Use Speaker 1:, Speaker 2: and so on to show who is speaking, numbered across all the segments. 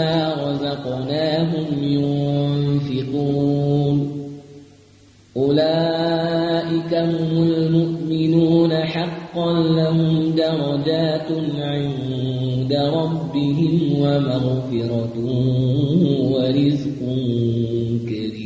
Speaker 1: رزقناهم ينفقون أولئك هم المؤمنون حقا لهم درجات عند ربهم ومغفرة ورزق كريم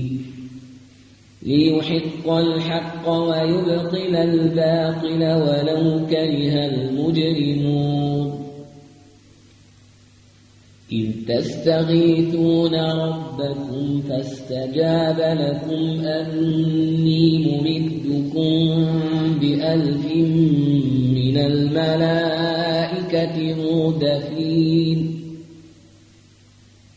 Speaker 1: ليحق الحق ويبطل الباطل ولو كره المجرمون إذ تستغيثون ربكم فاستجاب لكم أني ممدكم بألف من الملائكة مردفين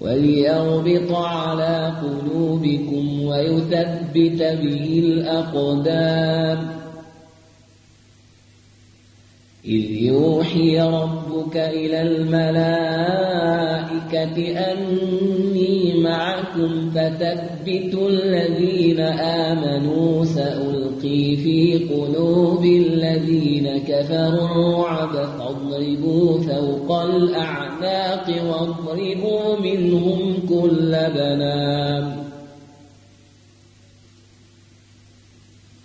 Speaker 1: وليربط على قلوبكم ويثبت به الأقدام إذ يوحي ربك إلى الملائكة أني معكم فثبتوا الذين آمنوا سألقي في قلوب الذين كفروا الرعب فاضربوا فوق الأعناق واضربوا منهم كل بنان.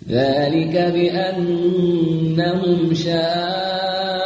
Speaker 1: ذلك بأنهم شاقوا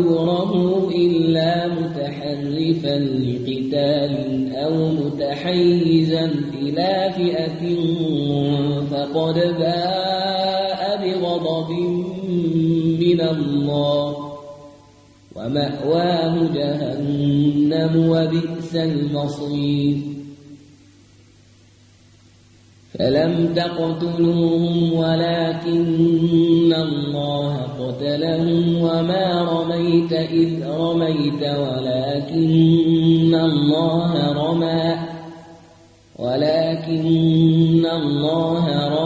Speaker 1: دبره إلا متحرفا لقتال أو متحيزا إلى فئة فقد باء بغضب من الله ومأواه جهنم وبئس المصير. فلم تقتلوهم ولكن الله قتلهم وما رميت إذ رميت ولكن الله رمى ولكن الله رمى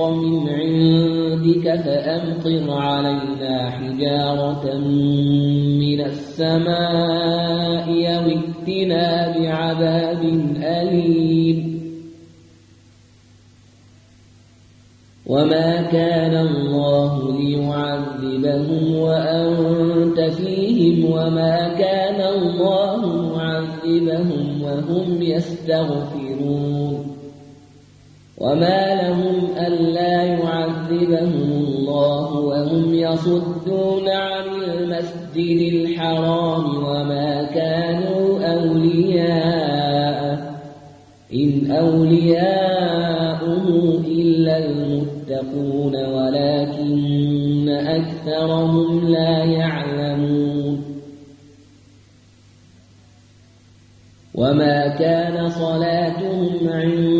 Speaker 1: الحق من عندك فأمطر علينا حجارة من السماء واتنا بعذاب أليم. وما كان الله ليعذبهم وأنت فيهم وما كان الله معذبهم وهم يستغفرون. وما لهم ألا يعذبهم الله وهم يصدون عن المسجد الحرام وما كانوا أولياء إن أولياؤه إلا المتقون ولكن أكثرهم لا يعلمون وما كان صلاتهم عند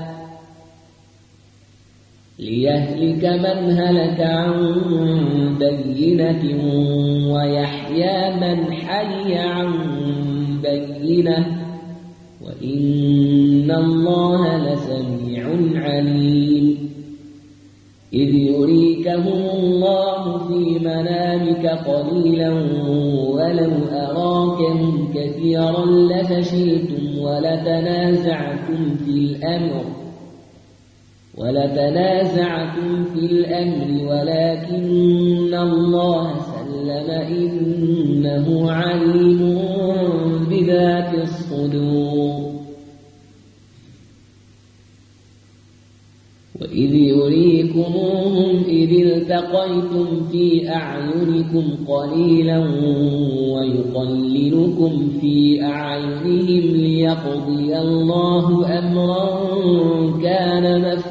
Speaker 1: ليهلك من هلك عن بينة ويحيى من حي عن بينة وإن الله لسميع عليم. إذ يريكهم الله في منامك قليلا ولو أراكهم كثيرا لفشلتم ولتنازعتم في الأمر. ولتنازعتم في الأمر ولكن الله سلم إنه عليم بذات الصدور. وإذ يريكموهم إذ التقيتم في أعينكم قليلا ويقللكم في أعينهم ليقضي الله أمرا كان مفعولا.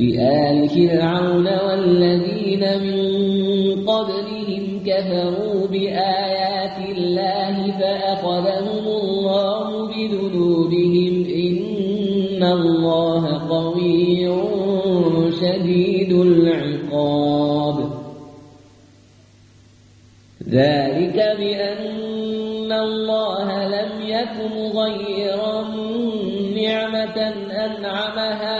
Speaker 1: كدأب آل فرعون والذين من قبلهم كفروا بآيات الله فأخذهم الله بذنوبهم إن الله قوي شديد العقاب. ذلك بأن الله لم يكن مغيرا نعمة أنعمها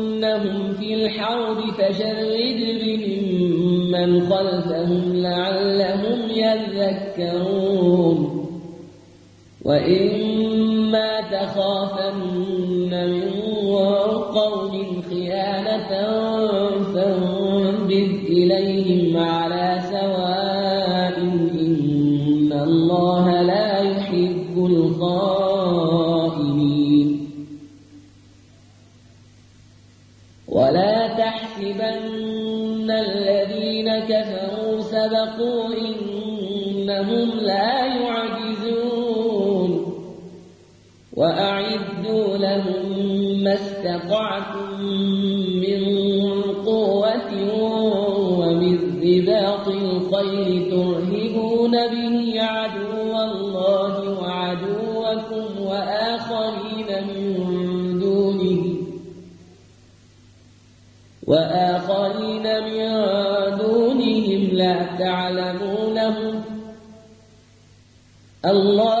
Speaker 1: تثقفنهم في الحرب فشرد بهم من خلفهم لعلهم يذكرون. وإما تخافن من به عدو الله وعدوكم وآخرين من دونه وآخرين من دونهم لا تعلمونهم الله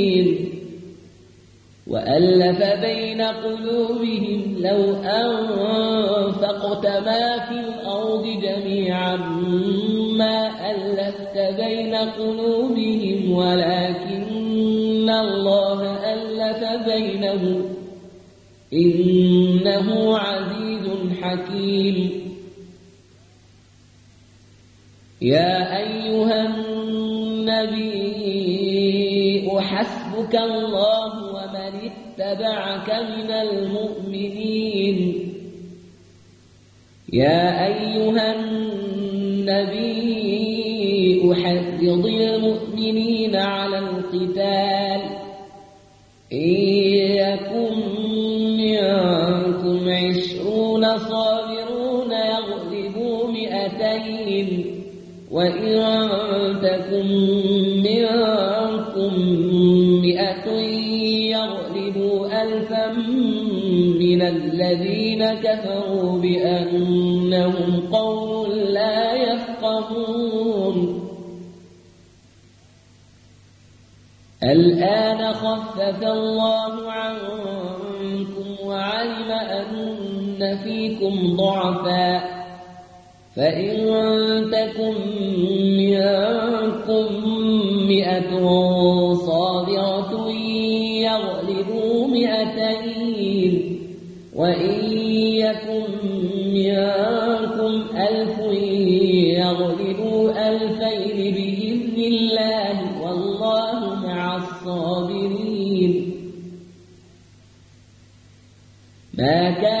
Speaker 1: وألف بين قلوبهم لو أنفقت ما في الأرض جميعا ما ألفت بين قلوبهم ولكن الله ألف بينهم. إنه عزيز حكيم. يا أيها النبي حسبك الله اتبعك من المؤمنين. يا أيها النبي أحرض المؤمنين على القتال. إن منكم عشرون صابرون يغلبوا مئتين. وإن تكن الذين كفروا بأنهم قوم لا يفقهون. الآن خفف الله عنكم وعلم أن فيكم ضعفاً. فإن تكن منكم مئة صابرة يغلبوا مئتين. وإن يكن منكم ألف يغلبوا ألفين بإذن الله والله مع الصابرين ما كان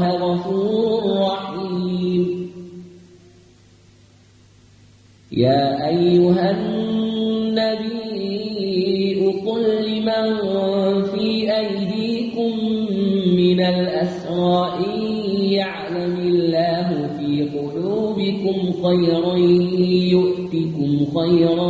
Speaker 1: خيرا يؤتكم خيرا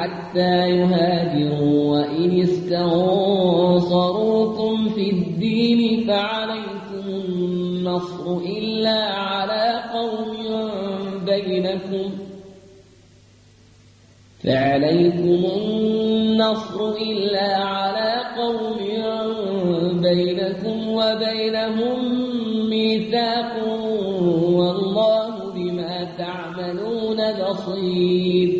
Speaker 1: حتى يهاجروا وإن استنصروكم في الدين فعليكم النصر إلا على قوم بينكم. فعليكم النصر إلا على قوم بينكم وبينهم ميثاق والله بما تعملون بصير.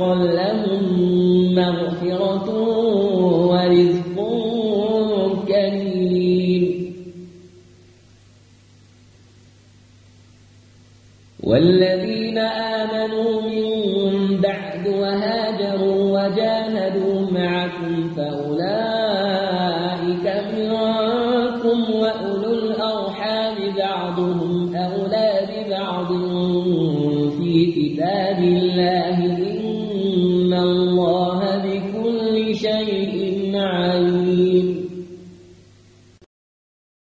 Speaker 1: حقا لهم